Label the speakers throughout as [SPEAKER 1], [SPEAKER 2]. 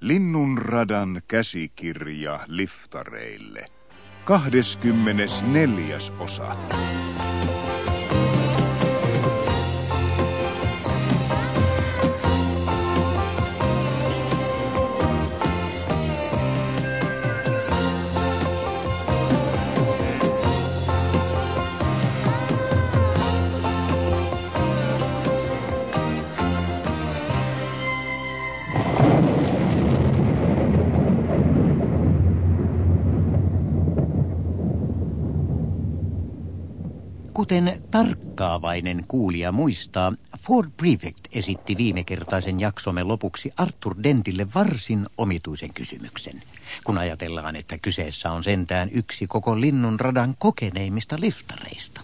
[SPEAKER 1] Linnunradan käsikirja liftareille. 24. osa.
[SPEAKER 2] Kuten tarkkaavainen kuulija muistaa, Ford Prefect esitti viimekertaisen jaksomme lopuksi Arthur Dentille varsin omituisen kysymyksen. Kun ajatellaan, että kyseessä on sentään yksi koko linnun radan kokeneimmista liftareista.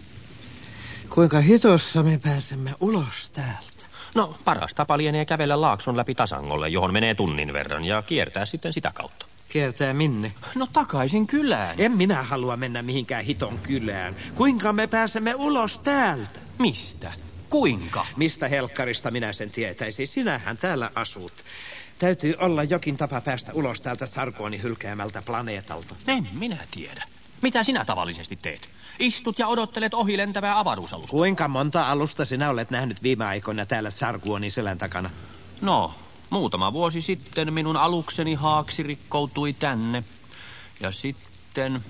[SPEAKER 3] Kuinka hitossa me pääsemme ulos täältä?
[SPEAKER 4] No, paras tapa lienee kävellä laakson läpi tasangolle, johon menee tunnin verran, ja kiertää sitten sitä kautta.
[SPEAKER 3] Kiertää minne?
[SPEAKER 4] No takaisin kylään.
[SPEAKER 3] En minä halua mennä mihinkään hiton kylään. Kuinka me pääsemme ulos täältä?
[SPEAKER 4] Mistä? Kuinka?
[SPEAKER 3] Mistä helkkarista minä sen tietäisin? Sinähän täällä asut. Täytyy olla jokin tapa päästä ulos täältä Sarkooni hylkäämältä planeetalta.
[SPEAKER 4] En minä tiedä. Mitä sinä tavallisesti teet? Istut ja odottelet ohi lentävää avaruusalusta.
[SPEAKER 3] Kuinka monta alusta sinä olet nähnyt viime aikoina täällä Sarkooni selän takana?
[SPEAKER 4] No, muutama vuosi sitten minun alukseni haaksi rikkoutui tänne. Ja sitten...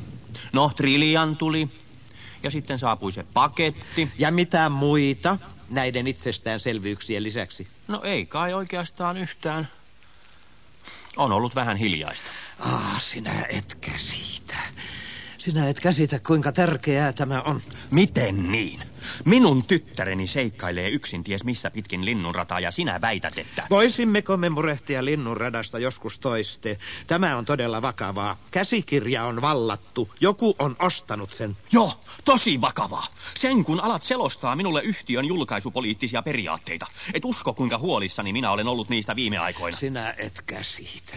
[SPEAKER 4] No, Trillian tuli. Ja sitten saapui se paketti.
[SPEAKER 3] Ja mitä muita näiden itsestäänselvyyksien lisäksi?
[SPEAKER 4] No ei kai oikeastaan yhtään. On ollut vähän hiljaista.
[SPEAKER 3] Ah, sinä et käsitä. Sinä et käsitä, kuinka tärkeää tämä on.
[SPEAKER 4] Miten niin? Minun tyttäreni seikkailee yksin ties missä pitkin linnunrataa ja sinä väität, että...
[SPEAKER 3] Voisimmeko me murehtia linnunradasta joskus toiste? Tämä on todella vakavaa. Käsikirja on vallattu. Joku on ostanut sen.
[SPEAKER 4] Joo, tosi vakavaa. Sen kun alat selostaa minulle yhtiön julkaisupoliittisia periaatteita. Et usko kuinka huolissani minä olen ollut niistä viime aikoina.
[SPEAKER 3] Sinä et käsitä.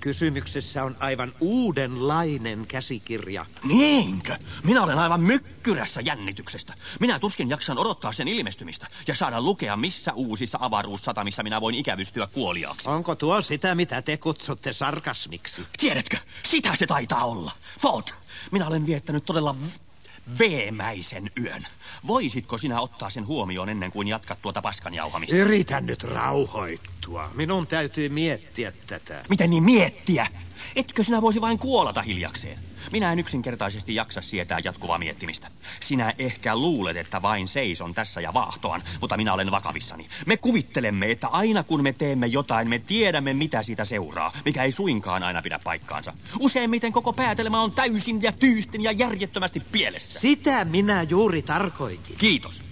[SPEAKER 3] Kysymyksessä on aivan uudenlainen käsikirja.
[SPEAKER 4] Niinkö? Minä olen aivan mykkyrässä jännityksestä. Minä tuskin jaksan odottaa sen ilmestymistä ja saada lukea, missä uusissa avaruussatamissa minä voin ikävystyä kuoliaaksi.
[SPEAKER 3] Onko tuo sitä, mitä te kutsutte sarkasmiksi?
[SPEAKER 4] Tiedätkö, sitä se taitaa olla. Ford, minä olen viettänyt todella veemäisen yön. Voisitko sinä ottaa sen huomioon ennen kuin jatkat tuota paskan jauhamista?
[SPEAKER 3] Yritän nyt rauhoittua. Minun täytyy miettiä tätä.
[SPEAKER 4] Miten niin miettiä? Etkö sinä voisi vain kuolata hiljakseen? Minä en yksinkertaisesti jaksa sietää jatkuvaa miettimistä. Sinä ehkä luulet, että vain seison tässä ja vaahtoan, mutta minä olen vakavissani. Me kuvittelemme, että aina kun me teemme jotain, me tiedämme, mitä siitä seuraa, mikä ei suinkaan aina pidä paikkaansa. Useimmiten koko päätelmä on täysin ja tyystin ja järjettömästi pielessä.
[SPEAKER 3] Sitä minä juuri tarkoitin.
[SPEAKER 4] Kiitos.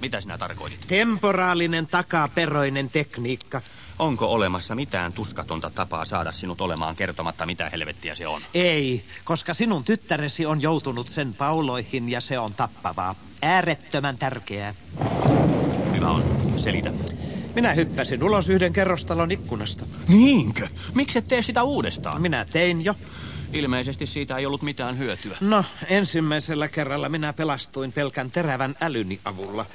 [SPEAKER 4] Mitä sinä tarkoitit?
[SPEAKER 3] Temporaalinen takaperoinen tekniikka.
[SPEAKER 4] Onko olemassa mitään tuskatonta tapaa saada sinut olemaan kertomatta, mitä helvettiä se on?
[SPEAKER 3] Ei, koska sinun tyttäresi on joutunut sen pauloihin ja se on tappavaa. Äärettömän tärkeää.
[SPEAKER 4] Hyvä on. Selitä.
[SPEAKER 3] Minä hyppäsin ulos yhden kerrostalon ikkunasta.
[SPEAKER 4] Niinkö? Miksi et tee sitä uudestaan?
[SPEAKER 3] Minä tein jo.
[SPEAKER 4] Ilmeisesti siitä ei ollut mitään hyötyä.
[SPEAKER 3] No, ensimmäisellä kerralla minä pelastuin pelkän terävän älyni avulla.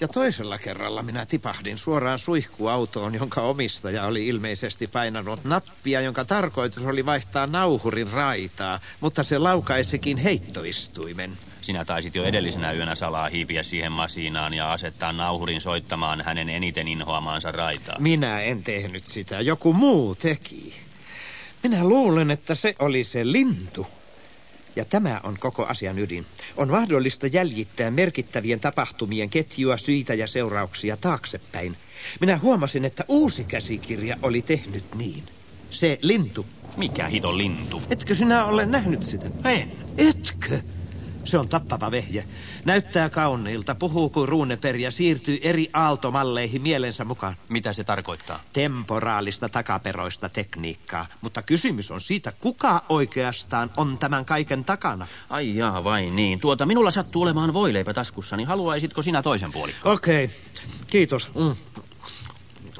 [SPEAKER 3] Ja toisella kerralla minä tipahdin suoraan suihkuautoon, jonka omistaja oli ilmeisesti painanut nappia, jonka tarkoitus oli vaihtaa nauhurin raitaa, mutta se laukaisikin heittoistuimen.
[SPEAKER 4] Sinä taisit jo edellisenä yönä salaa hiipiä siihen masiinaan ja asettaa nauhurin soittamaan hänen eniten inhoamaansa raitaa.
[SPEAKER 3] Minä en tehnyt sitä, joku muu teki. Minä luulen, että se oli se lintu. Ja tämä on koko asian ydin. On mahdollista jäljittää merkittävien tapahtumien ketjua, syitä ja seurauksia taaksepäin. Minä huomasin, että uusi käsikirja oli tehnyt niin. Se lintu.
[SPEAKER 4] Mikä hito lintu?
[SPEAKER 3] Etkö sinä ole nähnyt sitä?
[SPEAKER 4] En.
[SPEAKER 3] Etkö? Se on tappava vehje. Näyttää kauniilta, puhuu kuin ruuneper ja siirtyy eri aaltomalleihin mielensä mukaan.
[SPEAKER 4] Mitä se tarkoittaa?
[SPEAKER 3] Temporaalista takaperoista tekniikkaa. Mutta kysymys on siitä, kuka oikeastaan on tämän kaiken takana.
[SPEAKER 4] Ai jaa, vain niin. Tuota, minulla sattuu olemaan voileipä taskussani. Haluaisitko sinä toisen puolikkaan?
[SPEAKER 3] Okei, okay. kiitos. Mm.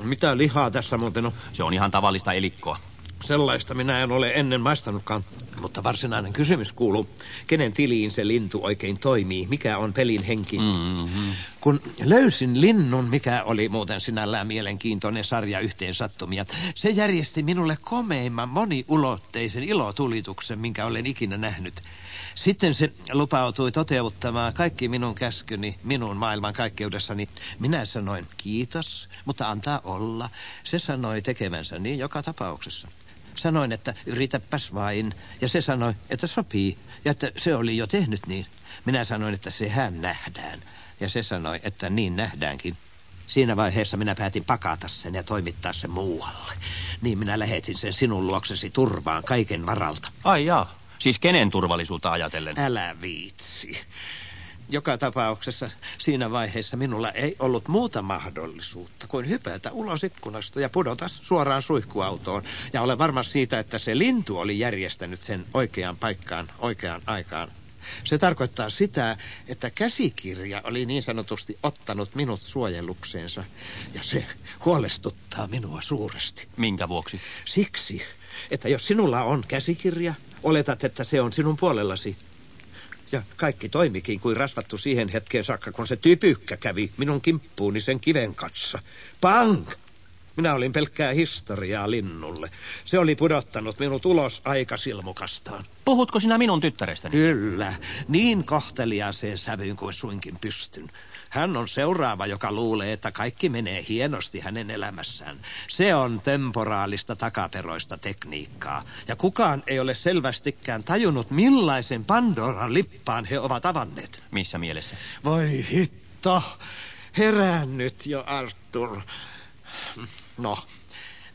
[SPEAKER 3] Mitä lihaa tässä muuten on?
[SPEAKER 4] Se on ihan tavallista elikkoa.
[SPEAKER 3] Sellaista minä en ole ennen maistanutkaan. Mutta varsinainen kysymys kuuluu, kenen tiliin se lintu oikein toimii? Mikä on pelin henki? Mm-hmm. Kun löysin linnun, mikä oli muuten sinällään mielenkiintoinen sarja yhteen sattumia, se järjesti minulle komeimman moniulotteisen ilotulituksen, minkä olen ikinä nähnyt. Sitten se lupautui toteuttamaan kaikki minun käskyni minun maailman kaikkeudessani. Minä sanoin kiitos, mutta antaa olla. Se sanoi tekevänsä niin joka tapauksessa. Sanoin, että yritäpäs vain. Ja se sanoi, että sopii. Ja että se oli jo tehnyt niin. Minä sanoin, että sehän nähdään. Ja se sanoi, että niin nähdäänkin. Siinä vaiheessa minä päätin pakata sen ja toimittaa sen muualle. Niin minä lähetin sen sinun luoksesi turvaan kaiken varalta.
[SPEAKER 4] Ai jaa. Siis kenen turvallisuutta ajatellen?
[SPEAKER 3] Älä viitsi. Joka tapauksessa siinä vaiheessa minulla ei ollut muuta mahdollisuutta kuin hypätä ulos ikkunasta ja pudota suoraan suihkuautoon. Ja olen varma siitä, että se lintu oli järjestänyt sen oikeaan paikkaan oikeaan aikaan. Se tarkoittaa sitä, että käsikirja oli niin sanotusti ottanut minut suojelukseensa. Ja se huolestuttaa minua suuresti.
[SPEAKER 4] Minkä vuoksi?
[SPEAKER 3] Siksi, että jos sinulla on käsikirja, oletat, että se on sinun puolellasi. Ja kaikki toimikin kuin rasvattu siihen hetkeen saakka, kun se typykkä kävi minun kimppuuni sen kiven kanssa. Pang! Minä olin pelkkää historiaa linnulle. Se oli pudottanut minut ulos aikasilmukastaan.
[SPEAKER 4] Puhutko sinä minun tyttärestäni?
[SPEAKER 3] Kyllä, niin kohteliaaseen sävyyn kuin suinkin pystyn. Hän on seuraava, joka luulee, että kaikki menee hienosti hänen elämässään. Se on temporaalista takaperoista tekniikkaa. Ja kukaan ei ole selvästikään tajunnut, millaisen Pandoran lippaan he ovat avanneet.
[SPEAKER 4] Missä mielessä?
[SPEAKER 3] Voi hitto, herään nyt jo, Arthur. No,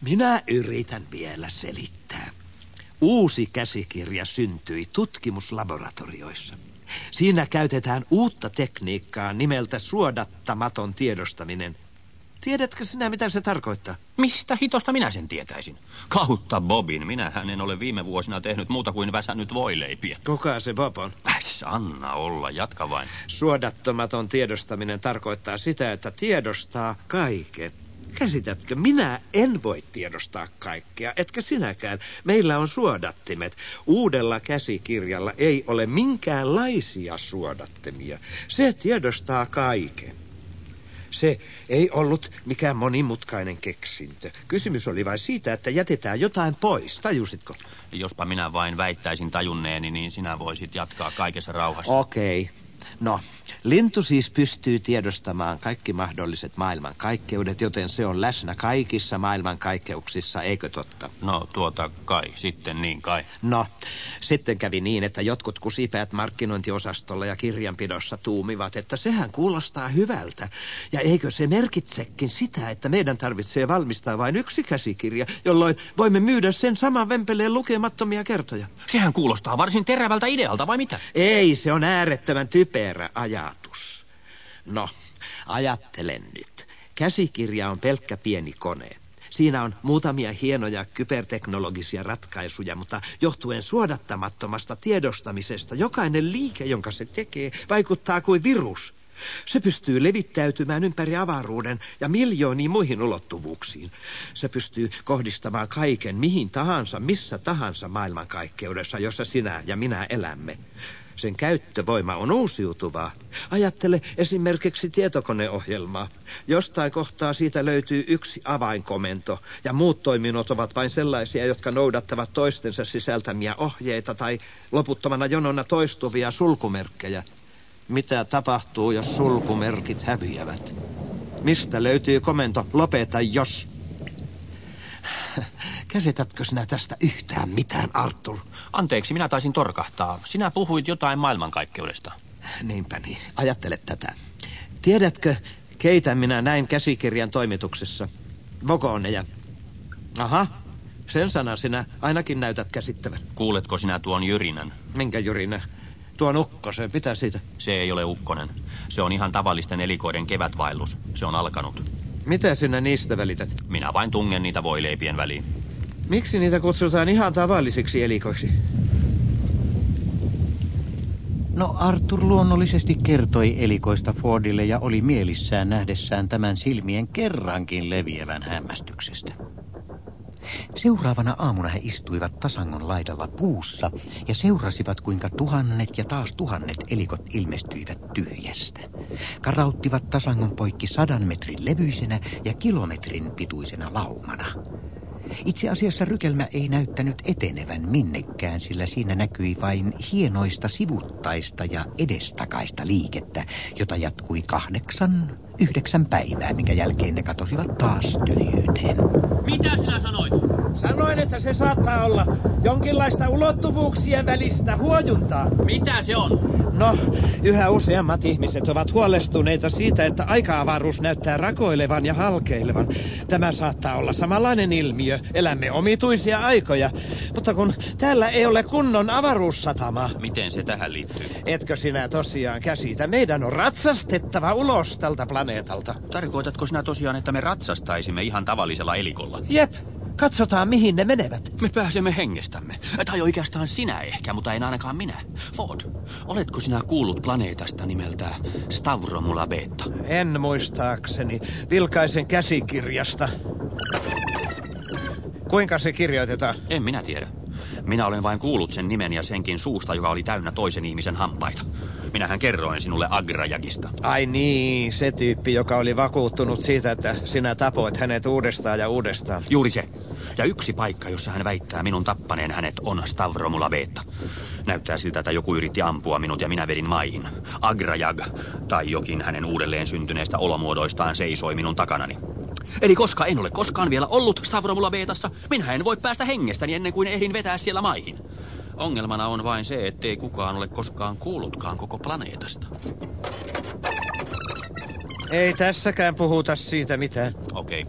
[SPEAKER 3] minä yritän vielä selittää. Uusi käsikirja syntyi tutkimuslaboratorioissa. Siinä käytetään uutta tekniikkaa nimeltä suodattamaton tiedostaminen. Tiedätkö sinä, mitä se tarkoittaa?
[SPEAKER 4] Mistä hitosta minä sen tietäisin? Kautta Bobin. Minä en ole viime vuosina tehnyt muuta kuin väsännyt voileipiä.
[SPEAKER 3] Kuka se Bob on?
[SPEAKER 4] Äs, anna olla, jatka vain.
[SPEAKER 3] Suodattamaton tiedostaminen tarkoittaa sitä, että tiedostaa kaiken. Käsitätkö, minä en voi tiedostaa kaikkea, etkä sinäkään. Meillä on suodattimet. Uudella käsikirjalla ei ole minkäänlaisia suodattimia. Se tiedostaa kaiken. Se ei ollut mikään monimutkainen keksintö. Kysymys oli vain siitä, että jätetään jotain pois. Tajusitko?
[SPEAKER 4] Jospa minä vain väittäisin tajunneeni, niin sinä voisit jatkaa kaikessa rauhassa.
[SPEAKER 3] Okei. Okay. No, lintu siis pystyy tiedostamaan kaikki mahdolliset maailmankaikkeudet, joten se on läsnä kaikissa maailmankaikkeuksissa, eikö totta?
[SPEAKER 4] No, tuota kai, sitten niin kai.
[SPEAKER 3] No, sitten kävi niin, että jotkut kusipäät markkinointiosastolla ja kirjanpidossa tuumivat, että sehän kuulostaa hyvältä. Ja eikö se merkitsekin sitä, että meidän tarvitsee valmistaa vain yksi käsikirja, jolloin voimme myydä sen saman vempeleen lukemattomia kertoja?
[SPEAKER 4] Sehän kuulostaa varsin terävältä idealta, vai mitä?
[SPEAKER 3] Ei, se on äärettömän typerä ajatus. No, ajattelen nyt. Käsikirja on pelkkä pieni kone. Siinä on muutamia hienoja kyberteknologisia ratkaisuja, mutta johtuen suodattamattomasta tiedostamisesta jokainen liike, jonka se tekee, vaikuttaa kuin virus. Se pystyy levittäytymään ympäri avaruuden ja miljooniin muihin ulottuvuuksiin. Se pystyy kohdistamaan kaiken mihin tahansa, missä tahansa maailmankaikkeudessa, jossa sinä ja minä elämme. Sen käyttövoima on uusiutuvaa. Ajattele esimerkiksi tietokoneohjelmaa. Jostain kohtaa siitä löytyy yksi avainkomento, ja muut toiminnot ovat vain sellaisia, jotka noudattavat toistensa sisältämiä ohjeita tai loputtomana jonona toistuvia sulkumerkkejä. Mitä tapahtuu, jos sulkumerkit häviävät? Mistä löytyy komento lopeta, jos... Käsitätkö sinä tästä yhtään mitään, Arthur?
[SPEAKER 4] Anteeksi, minä taisin torkahtaa. Sinä puhuit jotain maailmankaikkeudesta.
[SPEAKER 3] Niinpä niin. Ajattele tätä. Tiedätkö, keitä minä näin käsikirjan toimituksessa? Vokoneja. Aha, sen sana sinä ainakin näytät käsittävän.
[SPEAKER 4] Kuuletko sinä tuon jyrinän?
[SPEAKER 3] Minkä jyrinä? Tuon ukkosen, pitää siitä.
[SPEAKER 4] Se ei ole ukkonen. Se on ihan tavallisten elikoiden kevätvaellus. Se on alkanut.
[SPEAKER 3] Mitä sinä niistä välität?
[SPEAKER 4] Minä vain tungen niitä voileipien väliin.
[SPEAKER 3] Miksi niitä kutsutaan ihan tavallisiksi elikoiksi?
[SPEAKER 2] No Arthur luonnollisesti kertoi elikoista Fordille ja oli mielissään nähdessään tämän silmien kerrankin leviävän hämmästyksestä. Seuraavana aamuna he istuivat tasangon laidalla puussa ja seurasivat, kuinka tuhannet ja taas tuhannet elikot ilmestyivät tyhjästä. Karauttivat tasangon poikki sadan metrin levyisenä ja kilometrin pituisena laumana. Itse asiassa rykelmä ei näyttänyt etenevän minnekään, sillä siinä näkyi vain hienoista sivuttaista ja edestakaista liikettä, jota jatkui kahdeksan, yhdeksän päivää, minkä jälkeen ne katosivat taas tyhjyyteen.
[SPEAKER 4] Mitä sinä sanoit?
[SPEAKER 3] Sanoin, että se saattaa olla jonkinlaista ulottuvuuksien välistä huojuntaa.
[SPEAKER 4] Mitä se on?
[SPEAKER 3] No, yhä useammat ihmiset ovat huolestuneita siitä, että aika-avaruus näyttää rakoilevan ja halkeilevan. Tämä saattaa olla samanlainen ilmiö. Elämme omituisia aikoja. Mutta kun täällä ei ole kunnon avaruussatama,
[SPEAKER 4] Miten se tähän liittyy?
[SPEAKER 3] etkö sinä tosiaan käsitä? Meidän on ratsastettava ulos tältä planeetalta.
[SPEAKER 4] Tarkoitatko sinä tosiaan, että me ratsastaisimme ihan tavallisella elikolla?
[SPEAKER 3] Jep, katsotaan mihin ne menevät.
[SPEAKER 4] Me pääsemme hengestämme. Tai oikeastaan sinä ehkä, mutta en ainakaan minä. Ford, oletko sinä kuullut planeetasta nimeltä Stavromula Beta?
[SPEAKER 3] En muistaakseni. Vilkaisen käsikirjasta. Kuinka se kirjoitetaan?
[SPEAKER 4] En minä tiedä. Minä olen vain kuullut sen nimen ja senkin suusta, joka oli täynnä toisen ihmisen hampaita. Minähän kerroin sinulle Agrajagista.
[SPEAKER 3] Ai niin, se tyyppi, joka oli vakuuttunut siitä, että sinä tapoit hänet uudestaan ja uudestaan.
[SPEAKER 4] Juuri se. Ja yksi paikka, jossa hän väittää minun tappaneen hänet, on Stavromula Beta. Näyttää siltä, että joku yritti ampua minut ja minä vedin maihin. Agrajag, tai jokin hänen uudelleen syntyneistä olomuodoistaan seisoi minun takanani. Eli koska en ole koskaan vielä ollut Stavromula Betassa, minä en voi päästä hengestäni ennen kuin ehdin vetää siellä maihin. Ongelmana on vain se, ettei kukaan ole koskaan kuullutkaan koko planeetasta.
[SPEAKER 3] Ei tässäkään puhuta siitä mitään.
[SPEAKER 4] Okei.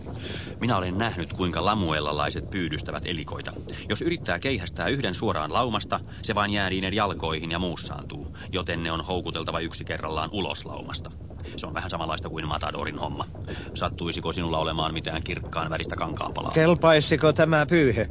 [SPEAKER 4] Minä olen nähnyt, kuinka lamuellalaiset pyydystävät elikoita. Jos yrittää keihästää yhden suoraan laumasta, se vain jää niiden jalkoihin ja muussaantuu, joten ne on houkuteltava yksi kerrallaan ulos laumasta. Se on vähän samanlaista kuin Matadorin homma. Sattuisiko sinulla olemaan mitään kirkkaan väristä kankaanpalaa?
[SPEAKER 3] Kelpaisiko tämä pyyhe?